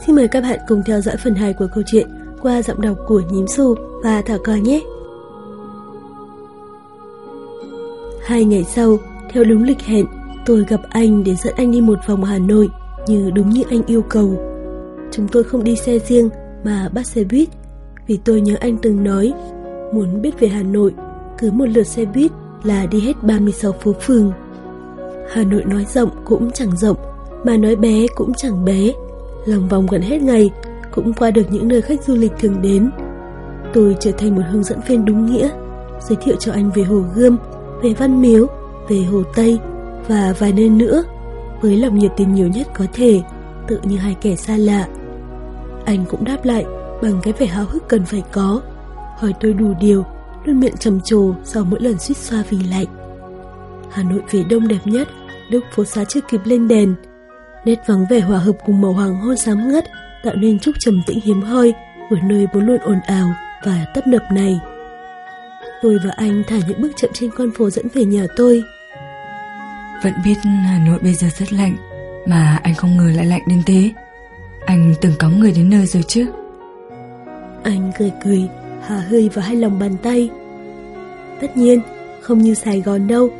Xin mời các bạn cùng theo dõi phần 2 của câu chuyện qua giọng đọc của Nhím Xu và Thảo Cò nhé. Hai ngày sau, theo đúng lịch hẹn, tôi gặp anh để dẫn anh đi một vòng Hà Nội như đúng như anh yêu cầu. Chúng tôi không đi xe riêng mà bắt xe buýt vì tôi nhớ anh từng nói muốn biết về Hà Nội, cứ một lượt xe buýt là đi hết 36 phố phường. Hà Nội nói rộng cũng chẳng rộng, mà nói bé cũng chẳng bé. Lòng vòng gần hết ngày, cũng qua được những nơi khách du lịch thường đến. Tôi trở thành một hướng dẫn viên đúng nghĩa, giới thiệu cho anh về Hồ Gươm, về Văn Miếu, về Hồ Tây và vài nơi nữa, với lòng nhiệt tình nhiều nhất có thể, tự như hai kẻ xa lạ. Anh cũng đáp lại bằng cái vẻ háo hức cần phải có, hỏi tôi đủ điều, luôn miệng trầm trồ sau mỗi lần suýt xoa vì lạnh. Hà Nội về đông đẹp nhất, lúc phố xá chưa kịp lên đèn. Nét vắng vẻ hòa hợp cùng màu hoàng hôn sáng ngất tạo nên chút trầm tĩnh hiếm hoi của nơi vốn luôn ồn ào và tấp nập này. Tôi và anh thả những bước chậm trên con phố dẫn về nhà tôi. Vẫn biết Hà Nội bây giờ rất lạnh, mà anh không ngờ lại lạnh đến thế. Anh từng có người đến nơi rồi chứ? Anh cười cười, hà hơi vào hai lòng bàn tay. Tất nhiên, không như Sài Gòn đâu,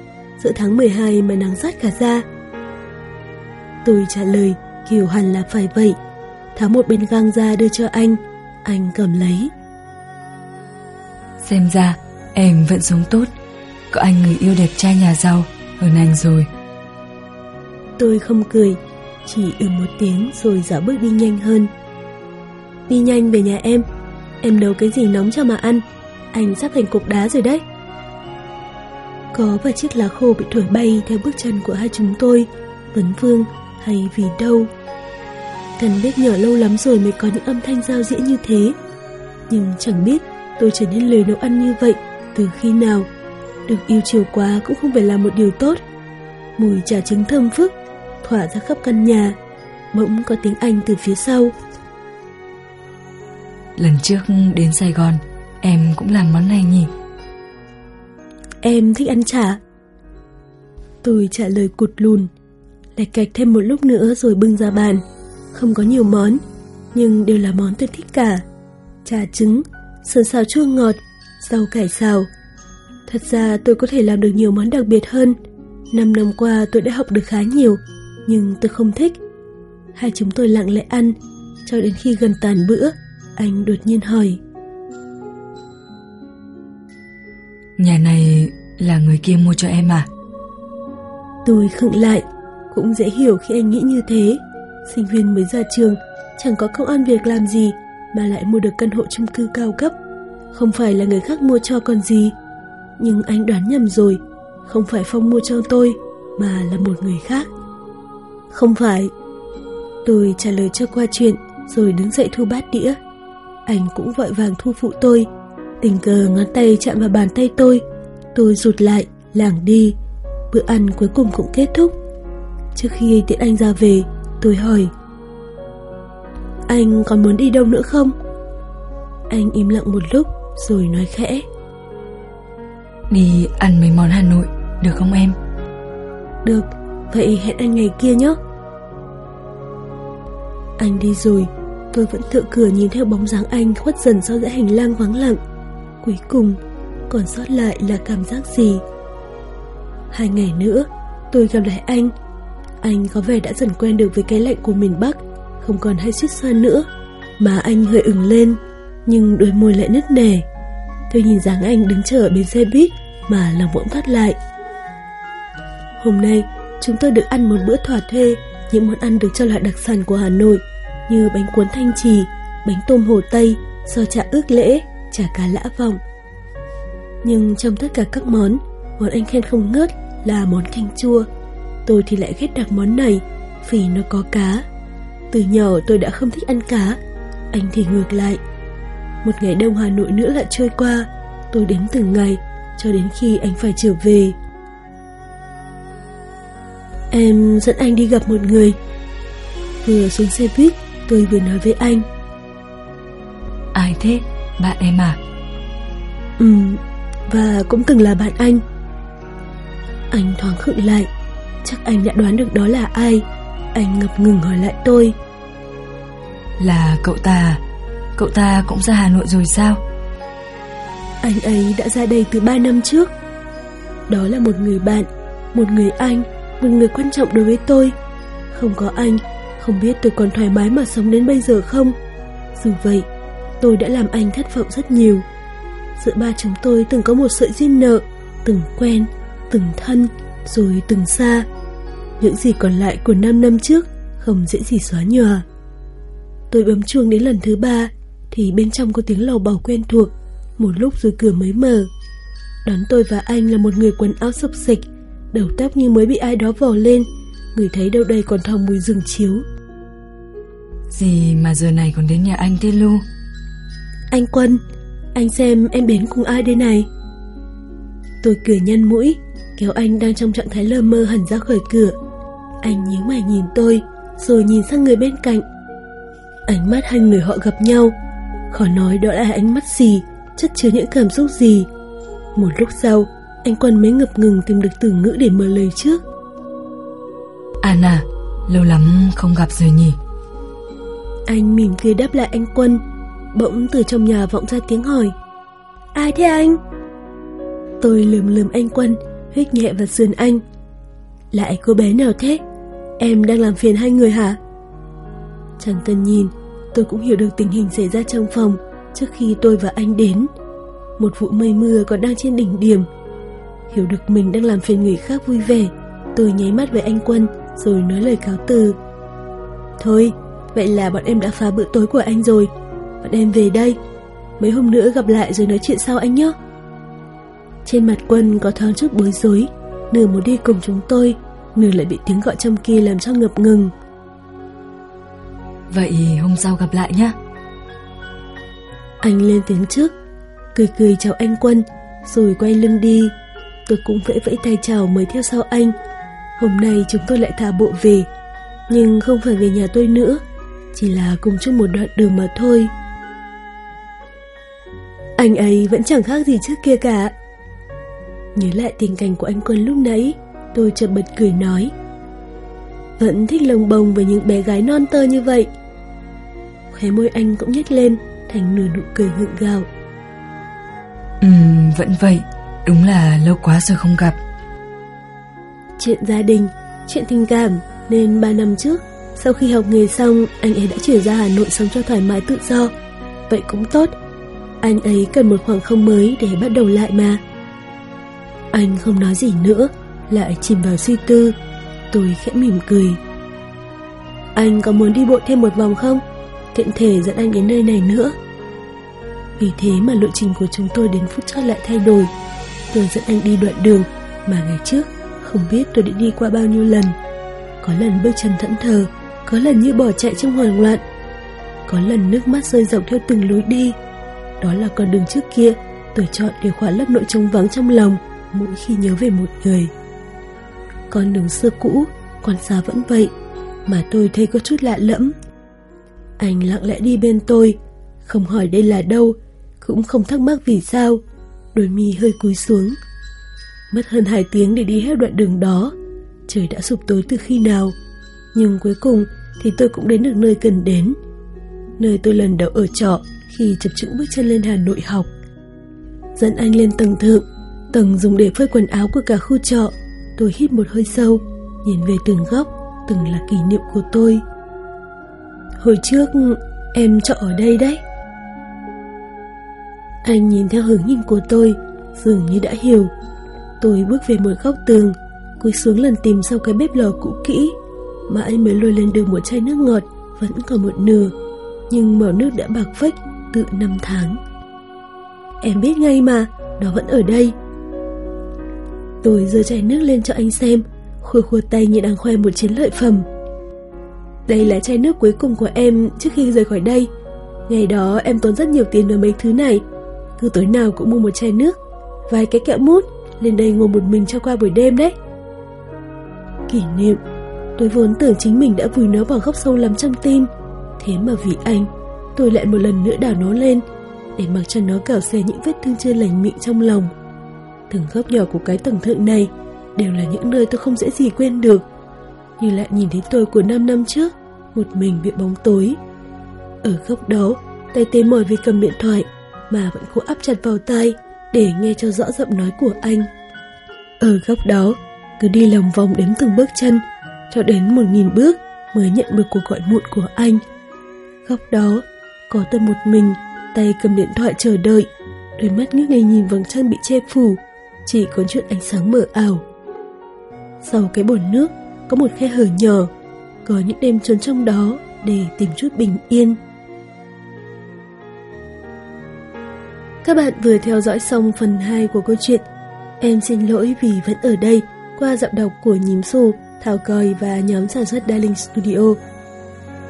giữa tháng 12 mà nắng rát cả ra. Tôi trả lời, kiểu hẳn là phải vậy. Tháo một bên găng ra đưa cho anh, anh cầm lấy. Xem ra, em vẫn sống tốt. Có anh người yêu đẹp trai nhà giàu hơn anh rồi. Tôi không cười, chỉ ừ một tiếng rồi dạo bước đi nhanh hơn. Đi nhanh về nhà em, em nấu cái gì nóng cho mà ăn, anh sắp thành cục đá rồi đấy. Có vài chiếc lá khô bị thổi bay theo bước chân của hai chúng tôi, Vấn Vương hay vì đâu. Cần biết nhỏ lâu lắm rồi mới có những âm thanh giao diễn như thế. Nhưng chẳng biết tôi trở nên lười nấu ăn như vậy từ khi nào. Được yêu chiều quá cũng không phải là một điều tốt. Mùi trà trứng thơm phức, tỏa ra khắp căn nhà. Bỗng có tiếng Anh từ phía sau. Lần trước đến Sài Gòn, em cũng làm món này nhỉ? Em thích ăn chả. Tôi trả lời cụt lùn, lạch cạch thêm một lúc nữa rồi bưng ra bàn. Không có nhiều món, nhưng đều là món tôi thích cả. Chả trứng, sườn xào chua ngọt, rau cải xào. Thật ra tôi có thể làm được nhiều món đặc biệt hơn. Năm năm qua tôi đã học được khá nhiều, nhưng tôi không thích. Hai chúng tôi lặng lẽ ăn, cho đến khi gần tàn bữa, anh đột nhiên hỏi. Nhà này là người kia mua cho em à? Tôi khựng lại, cũng dễ hiểu khi anh nghĩ như thế. Sinh viên mới ra trường, chẳng có công ăn việc làm gì mà lại mua được căn hộ chung cư cao cấp. Không phải là người khác mua cho con gì. Nhưng anh đoán nhầm rồi, không phải Phong mua cho tôi, mà là một người khác. Không phải. Tôi trả lời cho qua chuyện, rồi đứng dậy thu bát đĩa. Anh cũng vội vàng thu phụ tôi. Tình cờ ngón tay chạm vào bàn tay tôi. Tôi rụt lại, lảng đi. Bữa ăn cuối cùng cũng kết thúc. Trước khi tiễn anh ra về, tôi hỏi. Anh còn muốn đi đâu nữa không? Anh im lặng một lúc rồi nói khẽ. Đi ăn mấy món Hà Nội, được không em? Được, vậy hẹn anh ngày kia nhé. Anh đi rồi, tôi vẫn tựa cửa nhìn theo bóng dáng anh khuất dần sau dãy hành lang vắng lặng. Cuối cùng, còn sót lại là cảm giác gì? Hai ngày nữa, tôi gặp lại anh. Anh có vẻ đã dần quen được với cái lạnh của miền Bắc, không còn hay suýt xoa nữa. Mà anh hơi ửng lên, nhưng đôi môi lại nứt nẻ. Tôi nhìn dáng anh đứng chờ ở bến xe buýt mà lòng bỗng thắt lại. Hôm nay, chúng tôi được ăn một bữa thỏa thuê, những món ăn được cho là đặc sản của Hà Nội như bánh cuốn thanh trì, bánh tôm hồ Tây, do chả ước lễ, chả cá lã vọng. Nhưng trong tất cả các món, món anh khen không ngớt là món canh chua. Tôi thì lại ghét đặc món này vì nó có cá. Từ nhỏ tôi đã không thích ăn cá, anh thì ngược lại. Một ngày đông Hà Nội nữa lại trôi qua, tôi đếm từng ngày cho đến khi anh phải trở về. Em dẫn anh đi gặp một người. Vừa xuống xe buýt, tôi vừa nói với anh. Ai thế? Bạn em à? Ừ, và cũng từng là bạn anh. Anh thoáng khựng lại, chắc anh đã đoán được đó là ai. Anh ngập ngừng hỏi lại tôi. Là cậu ta. Cậu ta cũng ra Hà Nội rồi sao? Anh ấy đã ra đây từ 3 năm trước. Đó là một người bạn Một người anh Một người quan trọng đối với tôi. Không có anh Không biết tôi còn thoải mái mà sống đến bây giờ không? Dù vậy Tôi đã làm anh thất vọng rất nhiều. Giữa ba chúng tôi từng có một sợi duyên nợ Từng quen Từng thân Rồi từng xa Những gì còn lại của 5 năm trước Không dễ gì xóa nhòa. Tôi bấm chuông đến lần thứ ba Thì bên trong có tiếng lầu bầu quen thuộc Một lúc rồi cửa mới mở. Đón tôi và anh là một người quần áo xộc xịch Đầu tóc như mới bị ai đó vò lên Người thấy đâu đây còn thoang mùi rừng chiếu. Gì mà giờ này còn đến nhà anh thế Lu? Anh Quân Anh xem em đến cùng ai đây này? Tôi cười nhăn mũi Kéo anh đang trong trạng thái lơ mơ hẳn ra khỏi cửa Anh nhíu mày nhìn tôi Rồi nhìn sang người bên cạnh. Ánh mắt hai người họ gặp nhau Khó nói đó là ánh mắt gì Chất chứa những cảm xúc gì. Một lúc sau Anh Quân mới ngập ngừng tìm được từ ngữ để mở lời trước. Anna Lâu lắm không gặp rồi nhỉ? Anh mỉm cười đáp lại anh Quân Bỗng từ trong nhà vọng ra tiếng hỏi. Ai thế anh? Tôi lườm lườm anh Quân Huyết nhẹ vào sườn anh. Lại cô bé nào thế? Em đang làm phiền hai người hả? Chẳng cần nhìn, Tôi cũng hiểu được tình hình xảy ra trong phòng Trước khi tôi và anh đến. Một vụ mây mưa còn đang trên đỉnh điểm. Hiểu được mình đang làm phiền người khác vui vẻ, Tôi nháy mắt với anh Quân Rồi nói lời cáo từ. Thôi, Vậy là bọn em đã phá bữa tối của anh rồi. Bọn em về đây. Mấy hôm nữa gặp lại rồi nói chuyện sau anh nhé. Trên mặt Quân có thoáng chút bối rối Nửa muốn đi cùng chúng tôi Nửa lại bị tiếng gọi trong kia làm cho ngập ngừng. Vậy hôm sau gặp lại nhé Anh lên tiếng trước Cười cười chào anh Quân Rồi quay lưng đi. Tôi cũng vẫy vẫy tay chào mới theo sau anh. Hôm nay chúng tôi lại thả bộ về Nhưng không phải về nhà tôi nữa Chỉ là cùng chung một đoạn đường mà thôi. Anh ấy vẫn chẳng khác gì trước kia cả Nhớ lại tình cảnh của anh Quân lúc nãy Tôi chợt bật cười nói. Vẫn thích lồng bồng với những bé gái non tơ như vậy. Khóe môi anh cũng nhếch lên Thành nửa nụ cười gượng gạo. Ừm, vẫn vậy. Đúng là lâu quá rồi không gặp. Chuyện gia đình, chuyện tình cảm Nên 3 năm trước Sau khi học nghề xong Anh ấy đã chuyển ra Hà Nội sống cho thoải mái tự do. Vậy cũng tốt. Anh ấy cần một khoảng không mới để bắt đầu lại mà anh không nói gì nữa, Lại chìm vào suy tư. Tôi khẽ mỉm cười. Anh có muốn đi bộ thêm một vòng không? Tiện thể dẫn anh đến nơi này nữa. Vì thế mà lộ trình của chúng tôi đến phút chót lại thay đổi. Tôi dẫn anh đi đoạn đường Mà ngày trước không biết tôi đã đi qua bao nhiêu lần. Có lần bước chân thẫn thờ, Có lần như bỏ chạy trong hoảng loạn, Có lần nước mắt rơi dọc theo từng lối đi. Đó là con đường trước kia Tôi chọn để khóa lấp nỗi trống vắng trong lòng. Mỗi khi nhớ về một người. Con đường xưa cũ Còn xa vẫn vậy, Mà tôi thấy có chút lạ lẫm. Anh lặng lẽ đi bên tôi, Không hỏi đây là đâu, Cũng không thắc mắc vì sao, Đôi mi hơi cúi xuống. Mất hơn 2 tiếng để đi hết đoạn đường đó, Trời đã sụp tối từ khi nào, Nhưng cuối cùng thì tôi cũng đến được nơi cần đến, Nơi tôi lần đầu ở trọ Khi chập chững bước chân lên Hà Nội học. Dẫn anh lên tầng thượng Tầng dùng để phơi quần áo của cả khu trọ. Tôi hít một hơi sâu, Nhìn về từng góc, Từng là kỷ niệm của tôi. Hồi trước, em trọ ở đây đấy. Anh nhìn theo hướng nhìn của tôi, Dường như đã hiểu. Tôi bước về một góc tường, Cúi xuống lần tìm sau cái bếp lò cũ kỹ. Mà anh mới lôi lên được một chai nước ngọt, Vẫn còn một nửa. Nhưng màu nước đã bạc phách Tự năm tháng. Em biết ngay mà, Nó vẫn ở đây. Tôi giơ chai nước lên cho anh xem. Khua khua tay như đang khoe một chiến lợi phẩm. Đây là chai nước cuối cùng của em Trước khi rời khỏi đây. Ngày đó em tốn rất nhiều tiền vào mấy thứ này. Cứ tối nào cũng mua một chai nước, Vài cái kẹo mút, lên đây ngồi một mình cho qua buổi đêm đấy. Kỷ niệm, Tôi vốn tưởng chính mình đã vùi nó vào góc sâu lắm trong tim. Thế mà vì anh, Tôi lại một lần nữa đào nó lên, Để mặc cho nó cào xé những vết thương chưa lành miệng trong lòng. Từng góc nhỏ của cái tầng thượng này Đều là những nơi tôi không dễ gì quên được Như lại nhìn thấy tôi của 5 năm trước Một mình bị bóng tối Ở góc đó, tay tê mỏi vì cầm điện thoại mà vẫn cố áp chặt vào tai để nghe cho rõ giọng nói của anh. Ở góc đó, cứ đi lòng vòng đếm từng bước chân cho đến một nghìn bước mới nhận được cuộc gọi muộn của anh. Góc đó, có tôi một mình, tay cầm điện thoại chờ đợi, đôi mắt ngước này nhìn vầng trăng bị che phủ, chỉ có chút ánh sáng mờ ảo. Sau cái bồn nước, có một khe hở nhỏ, có những đêm trốn trong đó để tìm chút bình yên. Các bạn vừa theo dõi xong phần 2 của câu chuyện Em xin lỗi vì vẫn ở đây qua giọng đọc của Nhím Xù, Thảo Còi và nhóm sản xuất Darling Studio.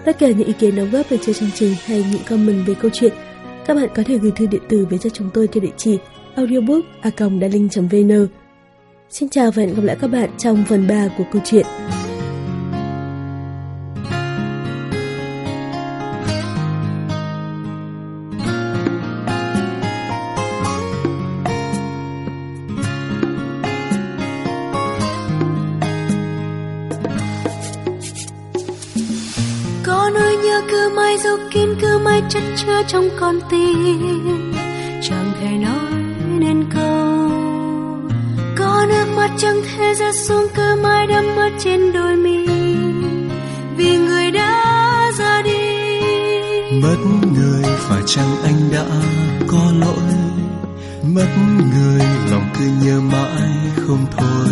Tất cả những ý kiến đóng góp về cho chương trình hay những comment về câu chuyện, các bạn có thể gửi thư điện tử về cho chúng tôi theo địa chỉ audiobook.darling.vn Xin chào và hẹn gặp lại các bạn trong phần 3 của câu chuyện. mãi dấu kín, cứ mãi chất chứa trong con tim chẳng thể nói nên câu có nước mắt chẳng thể rơi xuống cứ mãi đắm mất trên đôi mi. Vì người đã ra đi. Mất người phải chăng anh đã có lỗi? Mất người lòng cứ nhớ mãi không thôi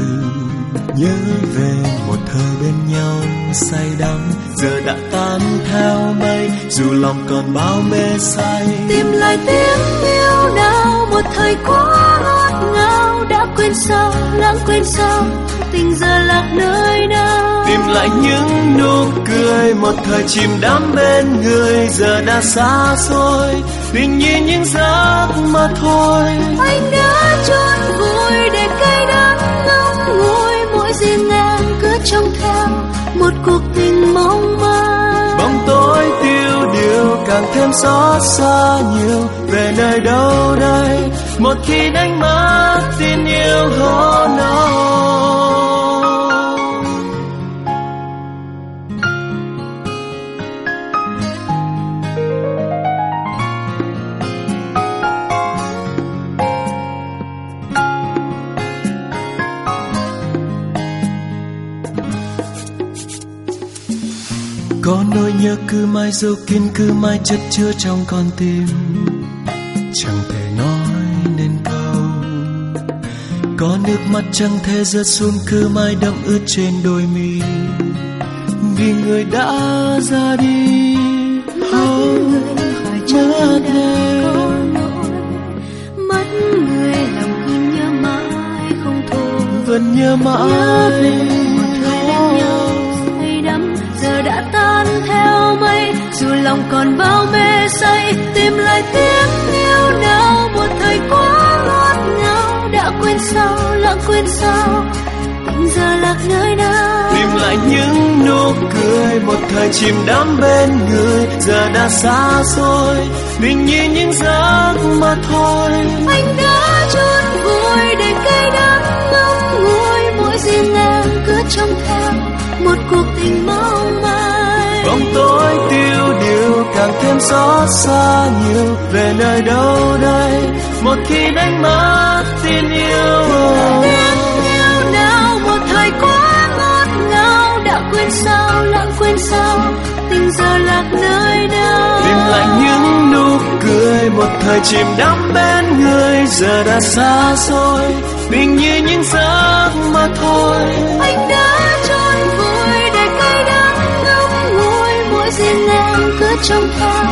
nhớ về một thời bên nhau say đắm giờ đã tan theo mây dù lòng còn bao mê say. Tìm lại tiếng yêu nào một thời quá ngọt ngào đã quên sao lãng quên sao tình giờ lạc nơi nào? Tìm lại những nụ cười một thời chìm đắm bên người giờ đã xa xôi. Tình như những giấc mơ thôi. Anh đã chôn vùi để cây đắng một cuộc tình mong manh. Bóng tối tiêu điều càng thêm xót xa nhiều. Về nơi đâu đây? Một khi đánh mất, tin yêu khó nói có nỗi nhớ cứ mãi dấu kín cứ mãi chất chứa trong con tim. Chẳng thể nói nên câu có nước mắt chẳng thể rớt xuống cứ mãi đậm ướt trên đôi mi. Vì người đã ra đi không mất em mất người lòng cứ nhớ mãi không thôi. Vẫn nhớ mãi dù lòng còn bao mê say tìm lại tiếng yêu nào một thời quá ngọt ngào đã quên sao lặng quên sao tình giờ lạc nơi nào. Tìm lại những nụ cười một thời chìm đắm bên người giờ đã xa xôi mình như những giấc mơ thôi. Anh đã chôn vùi để cây đắng ngóng ngùi mỗi riêng em cứ trông theo một cuộc tình mong càng thêm xót xa nhiều về nơi đâu đây? Một khi đánh mất tin yêu. Tiếng yêu nào một thời quá ngọt ngào. Đã quên sao lãng quên sao? Tình giờ lạc nơi đâu? Tìm lại những nụ cười một thời chìm đắm bên người. Giờ đã xa xôi mình như những giấc mơ thôi. Anh đã trôn riêng em cứ trông theo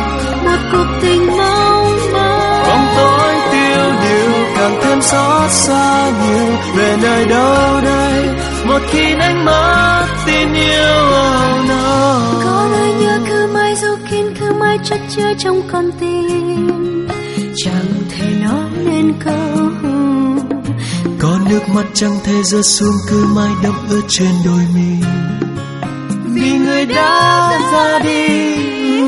một cuộc tình mong manh bóng tối tiêu điều càng thêm xót xa nhiều. Về nơi đâu đây? Một khi đánh mất tin yêu oh no. có lời nhớ cứ mãi dấu kín cứ mãi chất chứa trong con tim. Chẳng thể nói nên câu có nước mắt chẳng thể rơi xuống cứ mãi đẫm ướt trên đôi mi dan sedih